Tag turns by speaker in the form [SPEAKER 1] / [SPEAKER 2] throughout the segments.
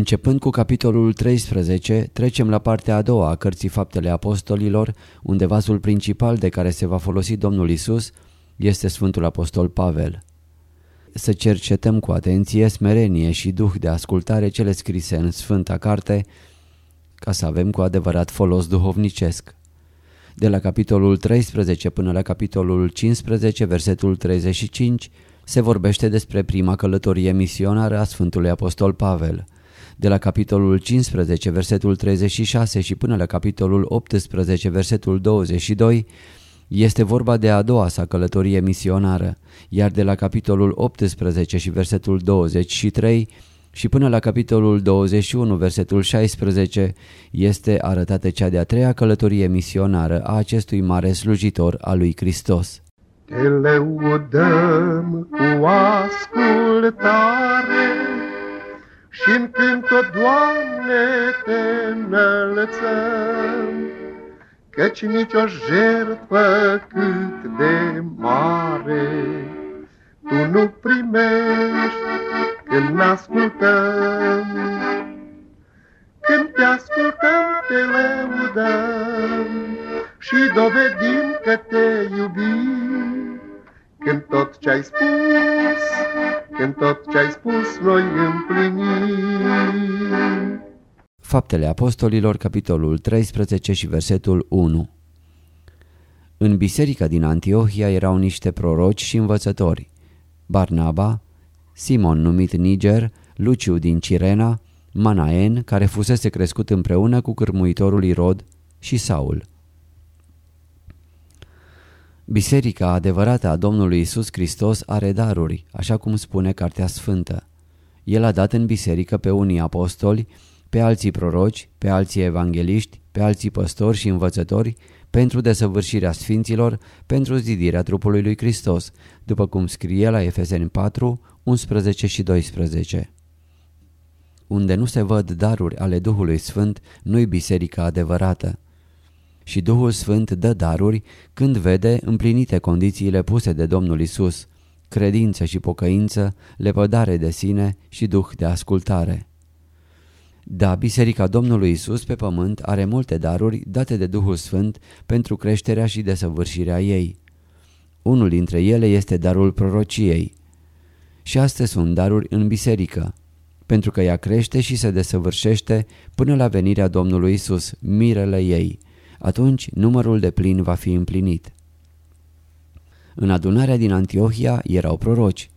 [SPEAKER 1] Începând cu capitolul 13, trecem la partea a doua a cărții Faptele Apostolilor, unde vasul principal de care se va folosi Domnul Isus este Sfântul Apostol Pavel. Să cercetăm cu atenție, smerenie și duh de ascultare cele scrise în Sfânta Carte, ca să avem cu adevărat folos duhovnicesc. De la capitolul 13 până la capitolul 15, versetul 35, se vorbește despre prima călătorie misionară a Sfântului Apostol Pavel. De la capitolul 15, versetul 36 și până la capitolul 18, versetul 22, este vorba de a doua sa călătorie misionară, iar de la capitolul 18 și versetul 23 și până la capitolul 21, versetul 16, este arătată cea de-a treia călătorie misionară a acestui mare slujitor al lui Hristos.
[SPEAKER 2] Te lăudăm cu ascultare și în cânt o Doamne, te înălțăm, căci nicio jertfă cât de mare tu nu primești când ne ascultăm. Când te ascultăm, te lăudăm și dovedim că te iubim. Când tot ce-ai spus, când tot ce-ai spus, noi împlinim.
[SPEAKER 1] Faptele Apostolilor, capitolul 13 și versetul 1 În biserica din Antiohia erau niște proroci și învățători, Barnaba, Simon numit Niger, Luciu din Cirena, Manaen, care fusese crescut împreună cu cârmuitorul Irod și Saul. Biserica adevărată a Domnului Isus Hristos are daruri, așa cum spune Cartea Sfântă. El a dat în biserică pe unii apostoli, pe alții proroci, pe alții evangeliști, pe alții păstori și învățători, pentru desăvârșirea sfinților, pentru zidirea trupului lui Hristos, după cum scrie la Efeseni 4, 11 și 12. Unde nu se văd daruri ale Duhului Sfânt, nu-i biserica adevărată. Și Duhul Sfânt dă daruri când vede împlinite condițiile puse de Domnul Isus, credință și pocăință, lepădare de sine și duh de ascultare. Da, Biserica Domnului Isus pe pământ are multe daruri date de Duhul Sfânt pentru creșterea și desăvârșirea ei. Unul dintre ele este darul prorociei. Și astea sunt daruri în biserică, pentru că ea crește și se desăvârșește până la venirea Domnului Isus, mirele ei. Atunci numărul de plin va fi împlinit. În adunarea din Antiohia erau proroci.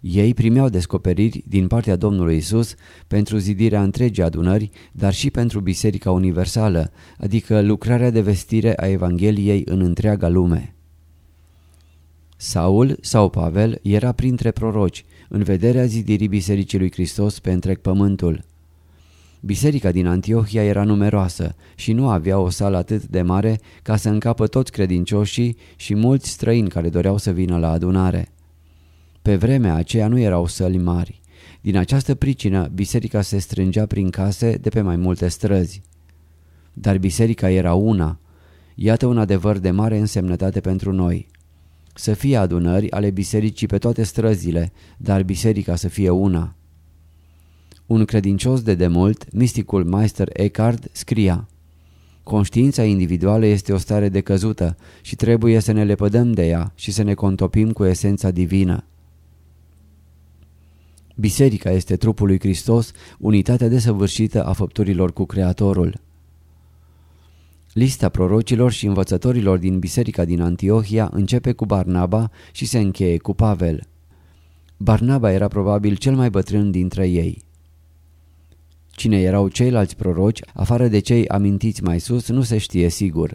[SPEAKER 1] Ei primeau descoperiri din partea Domnului Isus pentru zidirea întregii adunări, dar și pentru Biserica Universală, adică lucrarea de vestire a Evangheliei în întreaga lume. Saul sau Pavel era printre proroci, în vederea zidirii Bisericii lui Hristos pe întreg pământul. Biserica din Antiohia era numeroasă și nu avea o sală atât de mare ca să încapă toți credincioșii și mulți străini care doreau să vină la adunare. Pe vremea aceea nu erau săli mari. Din această pricină, biserica se strângea prin case de pe mai multe străzi. Dar biserica era una. Iată un adevăr de mare însemnătate pentru noi. Să fie adunări ale bisericii pe toate străzile, dar biserica să fie una. Un credincios de demult, misticul Meister Eckhart, scria Conștiința individuală este o stare decăzută și trebuie să ne lepădăm de ea și să ne contopim cu esența divină. Biserica este trupul lui Hristos, unitatea desăvârșită a făpturilor cu Creatorul. Lista prorocilor și învățătorilor din biserica din Antiohia începe cu Barnaba și se încheie cu Pavel. Barnaba era probabil cel mai bătrân dintre ei. Cine erau ceilalți proroci, afară de cei amintiți mai sus, nu se știe sigur.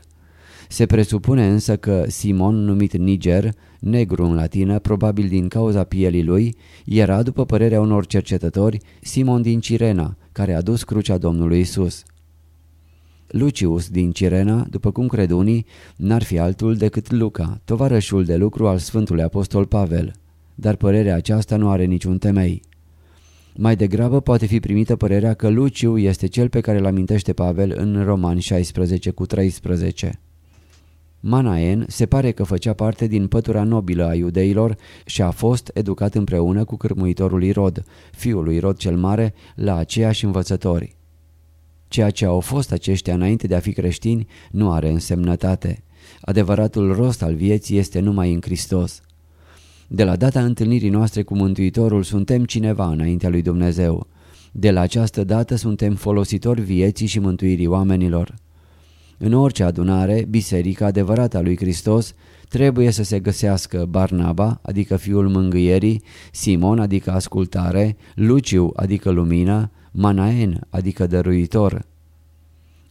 [SPEAKER 1] Se presupune însă că Simon, numit Niger, negru în latină, probabil din cauza pielii lui, era, după părerea unor cercetători, Simon din Cirena, care a dus crucea Domnului Isus. Lucius din Cirena, după cum cred unii, n-ar fi altul decât Luca, tovarășul de lucru al Sfântului Apostol Pavel. Dar părerea aceasta nu are niciun temei. Mai degrabă poate fi primită părerea că Luciu este cel pe care îl amintește Pavel în Romani 16 cu 13. Manaen se pare că făcea parte din pătura nobilă a iudeilor și a fost educat împreună cu cârmuitorul Irod, fiul lui Irod cel Mare, la aceiași învățători. Ceea ce au fost aceștia înainte de a fi creștini nu are însemnătate. Adevăratul rost al vieții este numai în Hristos. De la data întâlnirii noastre cu Mântuitorul suntem cineva înaintea lui Dumnezeu. De la această dată suntem folositori vieții și mântuirii oamenilor. În orice adunare, biserica adevărată a lui Hristos trebuie să se găsească Barnaba, adică fiul mângâierii, Simon, adică ascultare, Luciu, adică lumină, Manaen, adică dăruitor.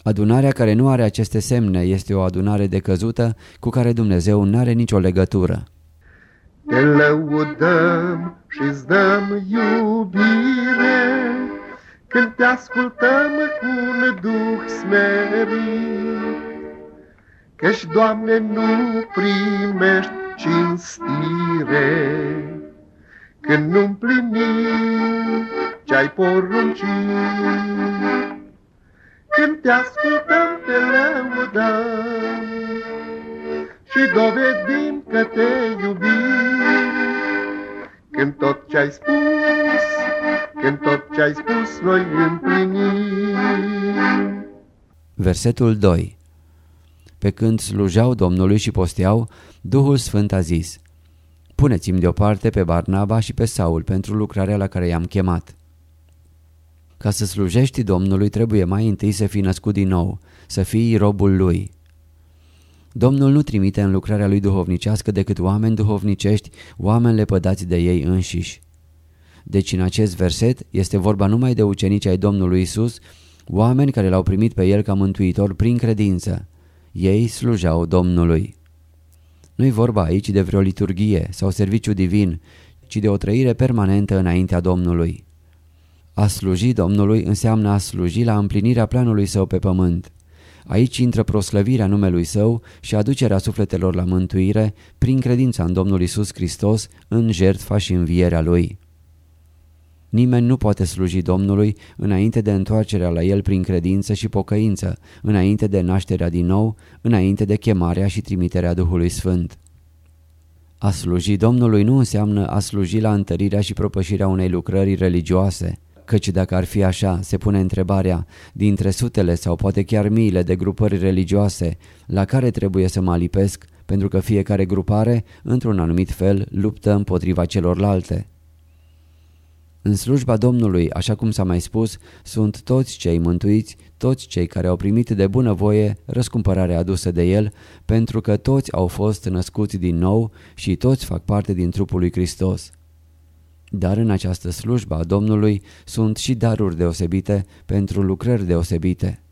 [SPEAKER 1] Adunarea care nu are aceste semne este o adunare decăzută cu care Dumnezeu nu are nicio legătură.
[SPEAKER 2] Te lăudăm și-ți dăm iubire, Când te ascultăm cu un duh smerit. Căci, Doamne, nu primești cinstire, Când nu împlinim ce-ai poruncit. Când te ascultăm, te lăudăm Și dovedim că te iubim. Când tot ce-ai spus, când tot ce-ai spus, noi împlinim.
[SPEAKER 1] Versetul 2 Pe când slujeau Domnului și posteau, Duhul Sfânt a zis, Puneți-mi deoparte pe Barnaba și pe Saul pentru lucrarea la care i-am chemat. Ca să slujești Domnului trebuie mai întâi să fii născut din nou, să fii robul lui. Domnul nu trimite în lucrarea lui duhovnicească decât oameni duhovnicești, oameni lepădați de ei înșiși. Deci în acest verset este vorba numai de ucenici ai Domnului Isus, oameni care l-au primit pe el ca mântuitor prin credință. Ei slujeau Domnului. Nu-i vorba aici de vreo liturghie sau serviciu divin, ci de o trăire permanentă înaintea Domnului. A sluji Domnului înseamnă a sluji la împlinirea planului său pe pământ. Aici intră proslăvirea numelui său și aducerea sufletelor la mântuire prin credința în Domnul Isus Hristos, în jertfa și învierea Lui. Nimeni nu poate sluji Domnului înainte de întoarcerea la El prin credință și pocăință, înainte de nașterea din nou, înainte de chemarea și trimiterea Duhului Sfânt. A sluji Domnului nu înseamnă a sluji la întărirea și propășirea unei lucrări religioase, căci dacă ar fi așa, se pune întrebarea, dintre sutele sau poate chiar miile de grupări religioase, la care trebuie să mă alipesc, pentru că fiecare grupare, într-un anumit fel, luptă împotriva celorlalte. În slujba Domnului, așa cum s-a mai spus, sunt toți cei mântuiți, toți cei care au primit de bunăvoie răscumpărarea adusă de El, pentru că toți au fost născuți din nou și toți fac parte din trupul lui Hristos. Dar în această slujbă a Domnului sunt și daruri deosebite pentru lucrări deosebite.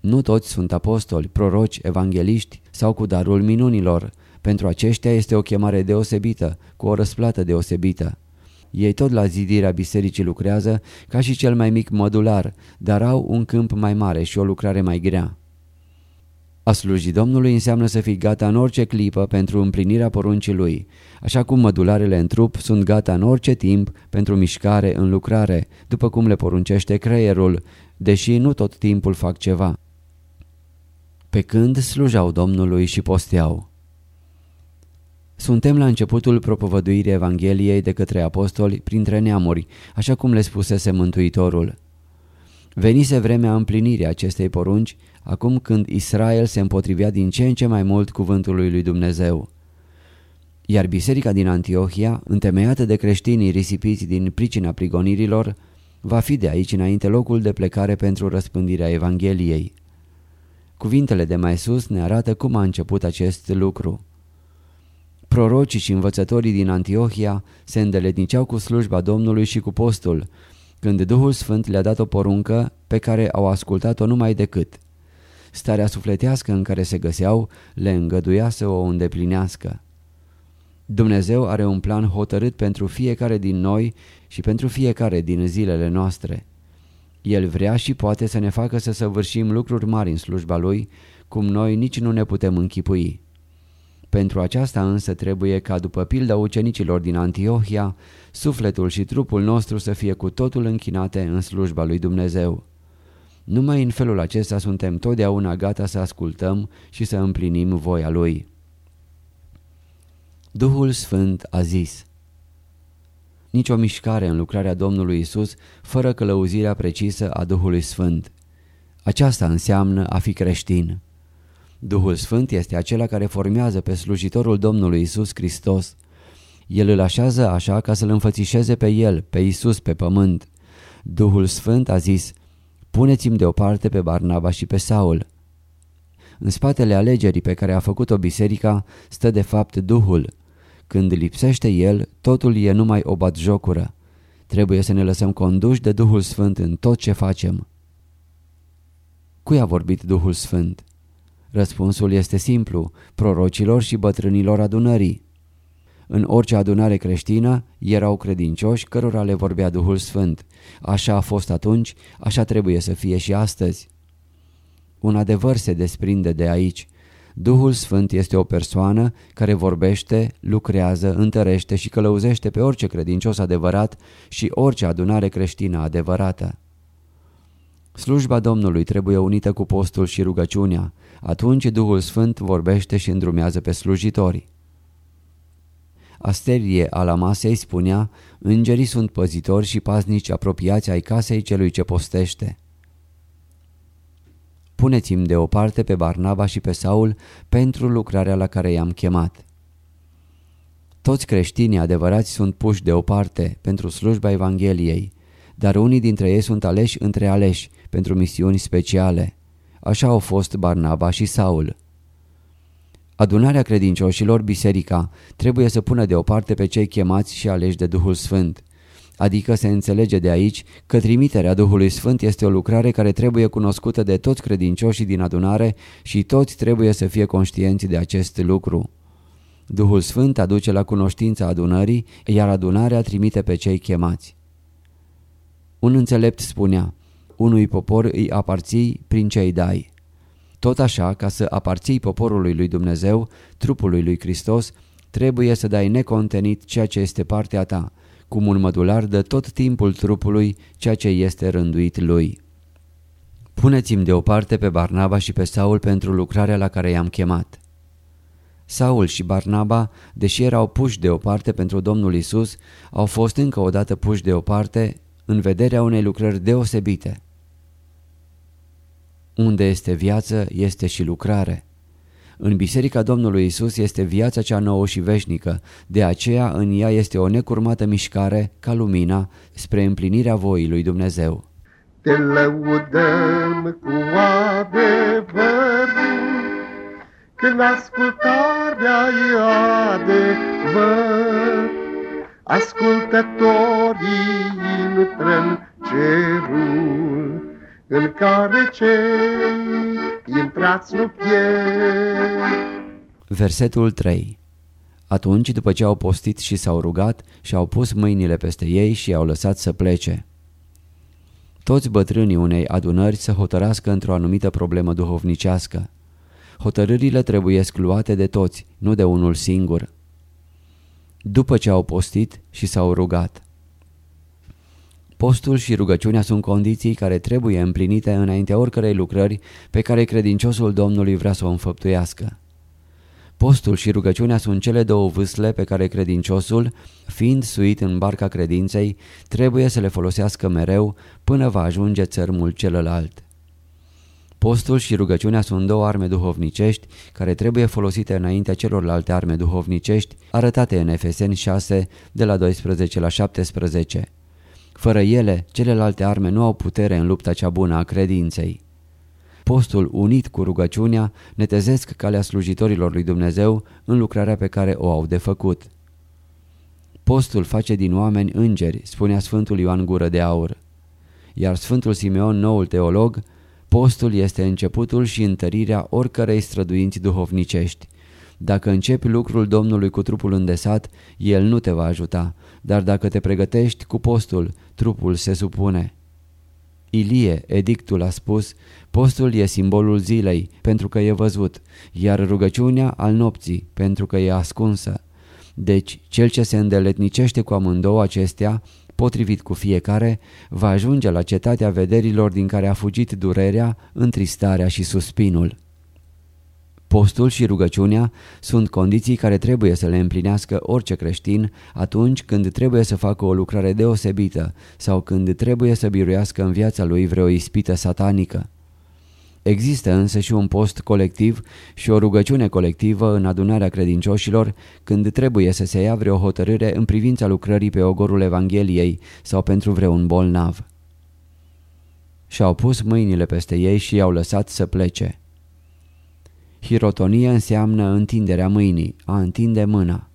[SPEAKER 1] Nu toți sunt apostoli, proroci, evangeliști sau cu darul minunilor. Pentru aceștia este o chemare deosebită, cu o răsplată deosebită. Ei tot la zidirea bisericii lucrează ca și cel mai mic modular, dar au un câmp mai mare și o lucrare mai grea. A sluji Domnului înseamnă să fii gata în orice clipă pentru împlinirea poruncii Lui, așa cum mădularele în trup sunt gata în orice timp pentru mișcare în lucrare, după cum le poruncește creierul, deși nu tot timpul fac ceva. Pe când slujau Domnului și posteau. Suntem la începutul propovăduirii Evangheliei de către apostoli printre neamuri, așa cum le spusese Mântuitorul. Venise vremea împlinirii acestei porunci, acum când Israel se împotrivea din ce în ce mai mult cuvântului lui Dumnezeu. Iar biserica din Antiohia, întemeiată de creștinii risipiți din pricina prigonirilor, va fi de aici înainte locul de plecare pentru răspândirea Evangheliei. Cuvintele de mai sus ne arată cum a început acest lucru. Prorocii și învățătorii din Antiohia se îndeletniceau cu slujba Domnului și cu postul, când Duhul Sfânt le-a dat o poruncă pe care au ascultat-o numai decât. Starea sufletească în care se găseau le îngăduia să o îndeplinească. Dumnezeu are un plan hotărât pentru fiecare din noi și pentru fiecare din zilele noastre. El vrea și poate să ne facă să săvârșim lucruri mari în slujba Lui, cum noi nici nu ne putem închipui. Pentru aceasta însă trebuie ca după pilda ucenicilor din Antiohia, sufletul și trupul nostru să fie cu totul închinate în slujba lui Dumnezeu. Numai în felul acesta suntem totdeauna gata să ascultăm și să împlinim voia Lui. Duhul Sfânt a zis Nici o mișcare în lucrarea Domnului Isus fără călăuzirea precisă a Duhului Sfânt. Aceasta înseamnă a fi creștin. Duhul Sfânt este acela care formează pe slujitorul Domnului Isus Hristos. El îl așează așa ca să-l înfățișeze pe el, pe Isus pe pământ. Duhul Sfânt a zis, puneți-mi deoparte pe Barnaba și pe Saul. În spatele alegerii pe care a făcut-o biserica stă de fapt Duhul. Când lipsește el, totul e numai o batjocură. Trebuie să ne lăsăm conduși de Duhul Sfânt în tot ce facem. Cui a vorbit Duhul Sfânt? Răspunsul este simplu, prorocilor și bătrânilor adunării. În orice adunare creștină erau credincioși cărora le vorbea Duhul Sfânt. Așa a fost atunci, așa trebuie să fie și astăzi. Un adevăr se desprinde de aici. Duhul Sfânt este o persoană care vorbește, lucrează, întărește și călăuzește pe orice credincios adevărat și orice adunare creștină adevărată. Slujba Domnului trebuie unită cu postul și rugăciunea, atunci Duhul Sfânt vorbește și îndrumează pe slujitori. Asterie Alamasei spunea, îngerii sunt păzitori și paznici apropiați ai casei celui ce postește. Puneți-mi deoparte pe Barnaba și pe Saul pentru lucrarea la care i-am chemat. Toți creștinii adevărați sunt puși deoparte pentru slujba Evangheliei, dar unii dintre ei sunt aleși între aleși pentru misiuni speciale. Așa au fost Barnaba și Saul. Adunarea credincioșilor, biserica, trebuie să pună deoparte pe cei chemați și aleși de Duhul Sfânt. Adică se înțelege de aici că trimiterea Duhului Sfânt este o lucrare care trebuie cunoscută de toți credincioșii din adunare și toți trebuie să fie conștienți de acest lucru. Duhul Sfânt aduce la cunoștința adunării, iar adunarea trimite pe cei chemați. Un înțelept spunea, unui popor îi aparții prin ce îi dai. Tot așa, ca să aparții poporului lui Dumnezeu, trupului lui Hristos, trebuie să dai necontenit ceea ce este partea ta, cum un mădular dă tot timpul trupului ceea ce este rânduit lui. Puneți-mi deoparte pe Barnaba și pe Saul pentru lucrarea la care i-am chemat. Saul și Barnaba, deși erau puși deoparte pentru Domnul Isus, au fost încă o dată puși deoparte în vederea unei lucrări deosebite. Unde este viață, este și lucrare. În Biserica Domnului Isus este viața cea nouă și veșnică, de aceea în ea este o necurmată mișcare, ca lumina, spre împlinirea voii lui Dumnezeu.
[SPEAKER 2] Te lăudăm cu adevăr, când ascultarea e adevăr. Ascultătorii intră în cerul, în care cei intrați nu pierd.
[SPEAKER 1] Versetul 3 Atunci, după ce au postit și s-au rugat, și-au pus mâinile peste ei și i-au lăsat să plece. Toți bătrânii unei adunări să hotărască într-o anumită problemă duhovnicească. Hotărârile trebuie luate de toți, nu de unul singur. După ce au postit și s-au rugat. Postul și rugăciunea sunt condiții care trebuie împlinite înaintea oricărei lucrări pe care credinciosul Domnului vrea să o înfăptuiască. Postul și rugăciunea sunt cele două vâsle pe care credinciosul, fiind suit în barca credinței, trebuie să le folosească mereu până va ajunge țărmul celălalt. Postul și rugăciunea sunt două arme duhovnicești care trebuie folosite înaintea celorlalte arme duhovnicești arătate în Efeseni 6 de la 12 la 17. Fără ele, celelalte arme nu au putere în lupta cea bună a credinței. Postul unit cu rugăciunea netezesc calea slujitorilor lui Dumnezeu în lucrarea pe care o au de făcut. Postul face din oameni îngeri, spunea Sfântul Ioan Gură de Aur. Iar Sfântul Simeon, noul teolog, postul este începutul și întărirea oricărei străduinți duhovnicești. Dacă începi lucrul Domnului cu trupul îndesat, El nu te va ajuta, dar dacă te pregătești cu postul, trupul se supune. Ilie, edictul, a spus, postul e simbolul zilei, pentru că e văzut, iar rugăciunea al nopții, pentru că e ascunsă. Deci, cel ce se îndeletnicește cu amândouă acestea, potrivit cu fiecare, va ajunge la cetatea vederilor din care a fugit durerea, întristarea și suspinul. Postul și rugăciunea sunt condiții care trebuie să le împlinească orice creștin atunci când trebuie să facă o lucrare deosebită sau când trebuie să biruiască în viața lui vreo ispită satanică. Există însă și un post colectiv și o rugăciune colectivă în adunarea credincioșilor când trebuie să se ia vreo hotărâre în privința lucrării pe ogorul Evangheliei sau pentru vreun bolnav. Și-au pus mâinile peste ei și i-au lăsat să plece. Hirotonie înseamnă întinderea mâinii, a întinde mâna.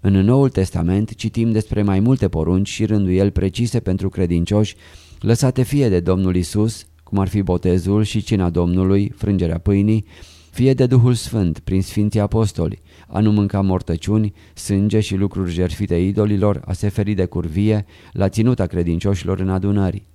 [SPEAKER 1] În Noul Testament citim despre mai multe porunci și rânduieli precise pentru credincioși, lăsate fie de Domnul Isus, cum ar fi botezul și cina Domnului, frângerea pâinii, fie de Duhul Sfânt prin Sfinții Apostoli, a nu mânca mortăciuni, sânge și lucruri jertfite idolilor, a se feri de curvie, la ținuta credincioșilor în adunări.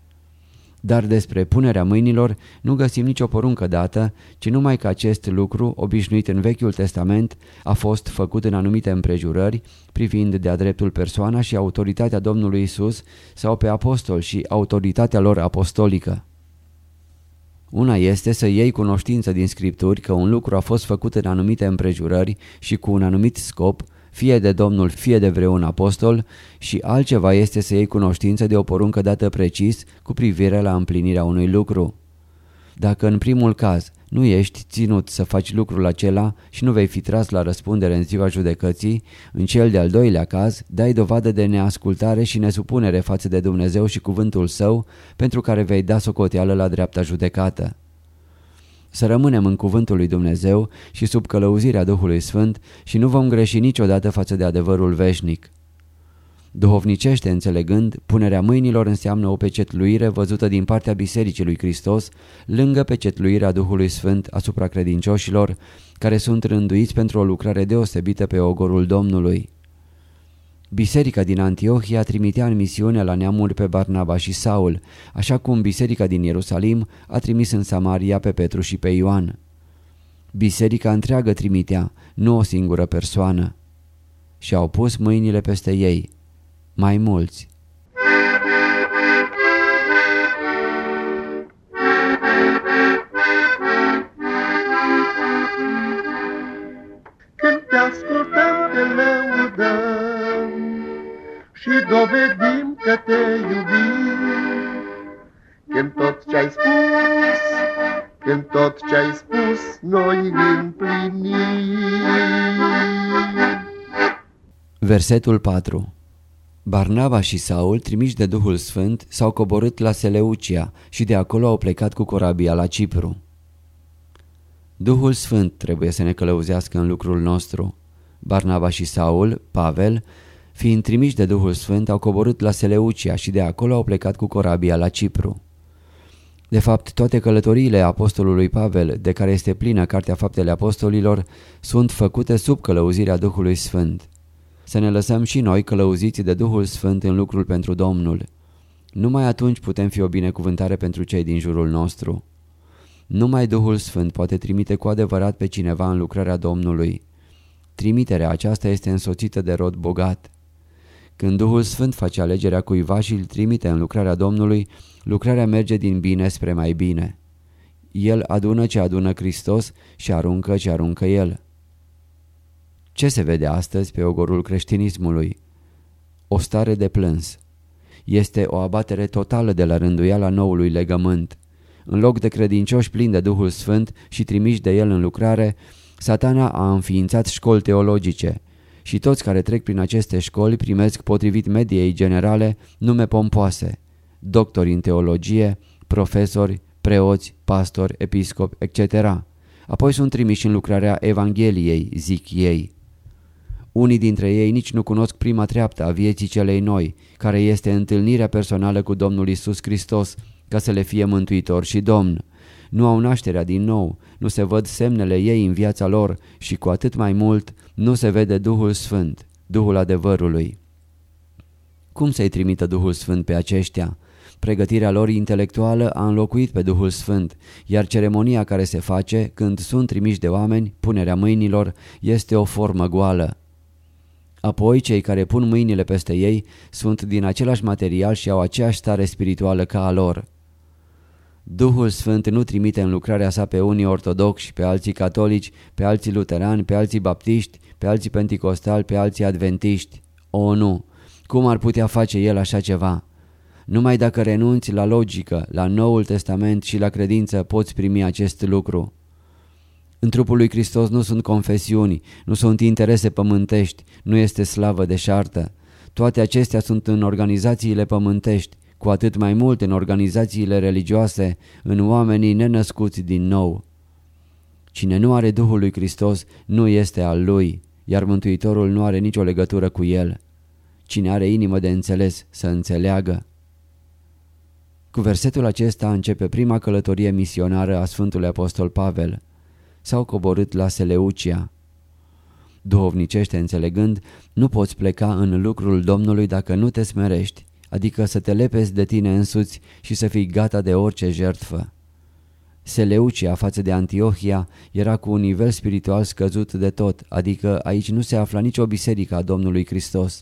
[SPEAKER 1] Dar despre punerea mâinilor nu găsim nicio poruncă dată, ci numai că acest lucru, obișnuit în Vechiul Testament, a fost făcut în anumite împrejurări, privind de-a dreptul persoana și autoritatea Domnului Isus sau pe apostol și autoritatea lor apostolică. Una este să iei cunoștință din scripturi că un lucru a fost făcut în anumite împrejurări și cu un anumit scop, fie de Domnul, fie de vreun apostol, și altceva este să iei cunoștință de o poruncă dată precis cu privire la împlinirea unui lucru. Dacă în primul caz nu ești ținut să faci lucrul acela și nu vei fi tras la răspundere în ziua judecății, în cel de-al doilea caz dai dovadă de neascultare și nesupunere față de Dumnezeu și cuvântul său, pentru care vei da socoteală la dreapta judecată. Să rămânem în cuvântul lui Dumnezeu și sub călăuzirea Duhului Sfânt și nu vom greși niciodată față de adevărul veșnic. Duhovnicește înțelegând, punerea mâinilor înseamnă o pecetluire văzută din partea Bisericii lui Hristos, lângă pecetluirea Duhului Sfânt asupra credincioșilor, care sunt rânduiți pentru o lucrare deosebită pe ogorul Domnului. Biserica din Antiohia trimitea în misiune la neamuri pe Barnaba și Saul, așa cum biserica din Ierusalim a trimis în Samaria pe Petru și pe Ioan. Biserica întreagă trimitea, nu o singură persoană. Și au pus mâinile peste ei mai mulți.
[SPEAKER 2] Când te ascultăm, te lăudăm și dovedim că te iubim. Când tot ce-ai spus, când tot ce-ai spus, noi împlinim.
[SPEAKER 1] Versetul 4 Barnaba și Saul, trimiși de Duhul Sfânt, s-au coborât la Seleucia și de acolo au plecat cu corabia la Cipru. Duhul Sfânt trebuie să ne călăuzească în lucrul nostru. Barnaba și Saul, Pavel, fiind trimiși de Duhul Sfânt, au coborât la Seleucia și de acolo au plecat cu corabia la Cipru. De fapt, toate călătoriile apostolului Pavel, de care este plină Cartea Faptele Apostolilor, sunt făcute sub călăuzirea Duhului Sfânt să ne lăsăm și noi călăuziți de Duhul Sfânt în lucrul pentru Domnul. Numai atunci putem fi o binecuvântare pentru cei din jurul nostru. Numai Duhul Sfânt poate trimite cu adevărat pe cineva în lucrarea Domnului. Trimiterea aceasta este însoțită de rod bogat. Când Duhul Sfânt face alegerea cuiva și îl trimite în lucrarea Domnului, lucrarea merge din bine spre mai bine. El adună ce adună Hristos și aruncă ce aruncă El. Ce se vede astăzi pe ogorul creștinismului? O stare de plâns. Este o abatere totală de la rânduiala noului legământ. În loc de credincioși plini de Duhul Sfânt și trimiși de El în lucrare, satana a înființat școli teologice și toți care trec prin aceste școli primesc potrivit mediei generale nume pompoase, doctori în teologie, profesori, preoți, pastori, episcopi, etc. Apoi sunt trimiși în lucrarea Evangheliei, zic ei. Unii dintre ei nici nu cunosc prima treaptă a vieții celei noi, care este întâlnirea personală cu Domnul Isus Hristos, ca să le fie mântuitor și Domn. Nu au nașterea din nou, nu se văd semnele ei în viața lor și cu atât mai mult nu se vede Duhul Sfânt, Duhul adevărului. Cum să-i trimită Duhul Sfânt pe aceștia? Pregătirea lor intelectuală a înlocuit pe Duhul Sfânt, iar ceremonia care se face când sunt trimiși de oameni, punerea mâinilor, este o formă goală. Apoi, cei care pun mâinile peste ei sunt din același material și au aceeași stare spirituală ca a lor. Duhul Sfânt nu trimite în lucrarea sa pe unii ortodoxi, pe alții catolici, pe alții luterani, pe alții baptiști, pe alții penticostali, pe alții adventiști. O, nu! Cum ar putea face el așa ceva? Numai dacă renunți la logică, la Noul Testament și la credință poți primi acest lucru. În trupul lui Hristos nu sunt confesiuni, nu sunt interese pământești, nu este slavă deșartă. Toate acestea sunt în organizațiile pământești, cu atât mai mult în organizațiile religioase, în oamenii nenăscuți din nou. Cine nu are Duhul lui Hristos nu este al lui, iar Mântuitorul nu are nicio legătură cu el. Cine are inimă de înțeles să înțeleagă. Cu versetul acesta începe prima călătorie misionară a Sfântului Apostol Pavel. S-au coborât la Seleucia. Duhovnicește înțelegând, nu poți pleca în lucrul Domnului dacă nu te smerești, adică să te lepezi de tine însuți și să fii gata de orice jertfă. Seleucia față de Antiohia era cu un nivel spiritual scăzut de tot, adică aici nu se afla nicio biserică a Domnului Hristos.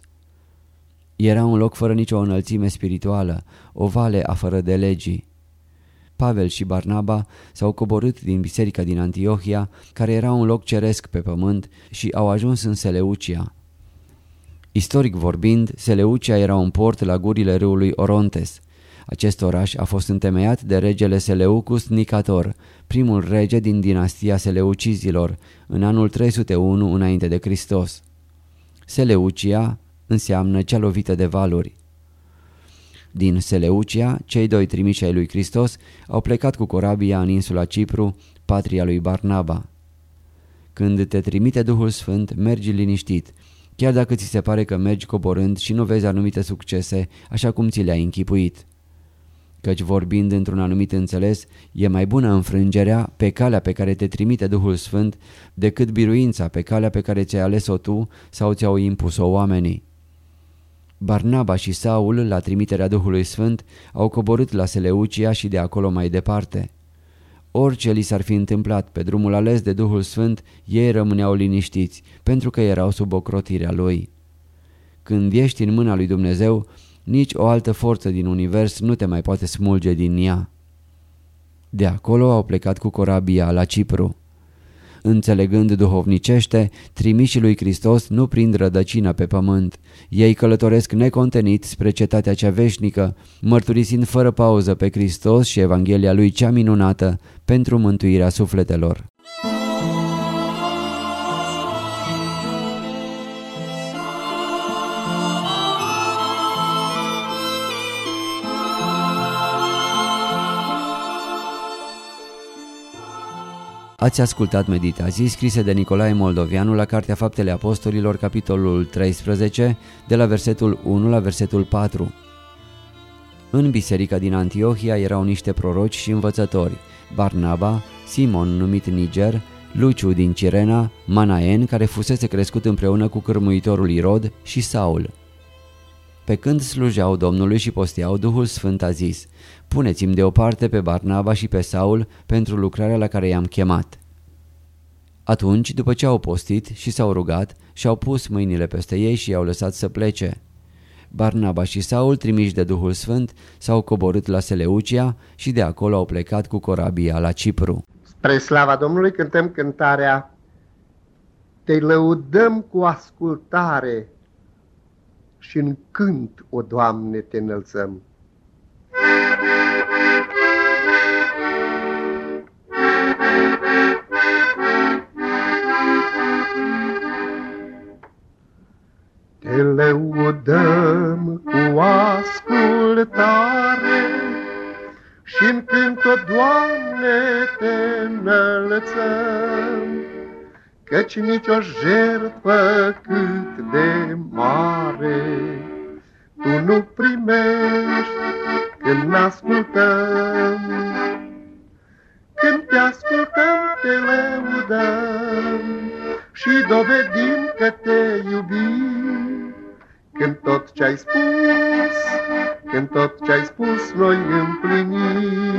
[SPEAKER 1] Era un loc fără nicio înălțime spirituală, o vale a fără de legii. Pavel și Barnaba s-au coborât din biserica din Antiohia, care era un loc ceresc pe pământ, și au ajuns în Seleucia. Istoric vorbind, Seleucia era un port la gurile râului Orontes. Acest oraș a fost întemeiat de regele Seleucus Nicator, primul rege din dinastia Seleucizilor, în anul 301 înainte de Hristos. Seleucia înseamnă cea lovită de valuri. Din Seleucia, cei doi trimiși ai lui Hristos au plecat cu corabia în insula Cipru, patria lui Barnaba. Când te trimite Duhul Sfânt, mergi liniștit, chiar dacă ți se pare că mergi coborând și nu vezi anumite succese așa cum ți le-ai închipuit. Căci vorbind într-un anumit înțeles, e mai bună înfrângerea pe calea pe care te trimite Duhul Sfânt decât biruința pe calea pe care ți-ai ales-o tu sau ți-au impus-o oamenii. Barnaba și Saul, la trimiterea Duhului Sfânt, au coborât la Seleucia și de acolo mai departe. Orice li s-ar fi întâmplat pe drumul ales de Duhul Sfânt, ei rămâneau liniștiți, pentru că erau sub ocrotirea lui. Când ești în mâna lui Dumnezeu, nici o altă forță din univers nu te mai poate smulge din ea. De acolo au plecat cu corabia la Cipru. Înțelegând duhovnicește, trimișii lui Hristos nu prind rădăcină pe pământ. Ei călătoresc necontenit spre cetatea cea veșnică, mărturisind fără pauză pe Hristos și Evanghelia lui cea minunată pentru mântuirea sufletelor. Ați ascultat meditații scrise de Nicolae Moldovianu la Cartea Faptele Apostolilor, capitolul 13, de la versetul 1 la versetul 4. În biserica din Antiohia erau niște proroci și învățători, Barnaba, Simon numit Niger, Luciu din Cirena, Manaen, care fusese crescut împreună cu cârmuitorul Irod și Saul. Pe când slujeau Domnului și posteau, Duhul Sfânt a zis, Puneți-mi deoparte pe Barnaba și pe Saul pentru lucrarea la care i-am chemat. Atunci, după ce au postit și s-au rugat, și-au pus mâinile peste ei și i-au lăsat să plece. Barnaba și Saul, trimiși de Duhul Sfânt, s-au coborât la Seleucia și de acolo au plecat cu corabia la Cipru.
[SPEAKER 2] Spre slava Domnului cântăm cântarea Te lăudăm cu ascultare și în cânt, o Doamne, te înălțăm. Te lăudăm cu ascultare și în cânt o Doamne, te înălțăm, Căci nicio jertfă cât de mare Tu nu primești ce-ai spus, când tot ce-ai spus noi împlinim.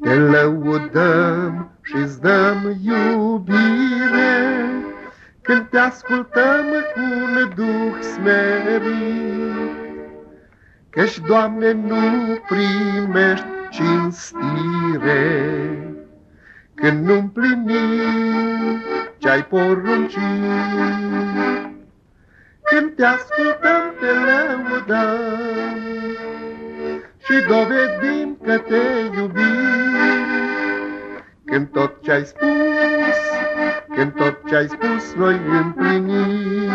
[SPEAKER 2] Te lăudăm și-ți dăm iubire, Când te ascultăm cu un duh smerit. Căci, Doamne, nu primești cinstire, Când nu împlinim ce-ai poruncit. Când te ascultăm, te lăudăm Și dovedim că te iubim. Când tot ce-ai spus, când tot ce-ai spus noi împlinim.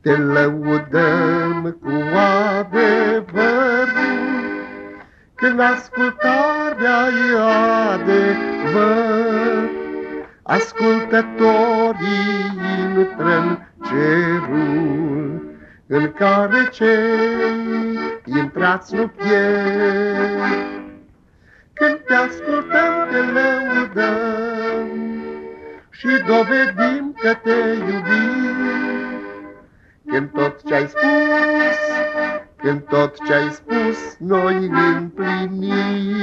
[SPEAKER 2] Te lăudăm cu adevărul, Când ascultarea e adevăr, Ascultătorii intră în cerul, În care cei intrați nu pierd. Când te ascultăm, te lăudăm Și dovedim că te iubim. Când tot ce-ai spus, când tot ce-ai spus, noi împlinim.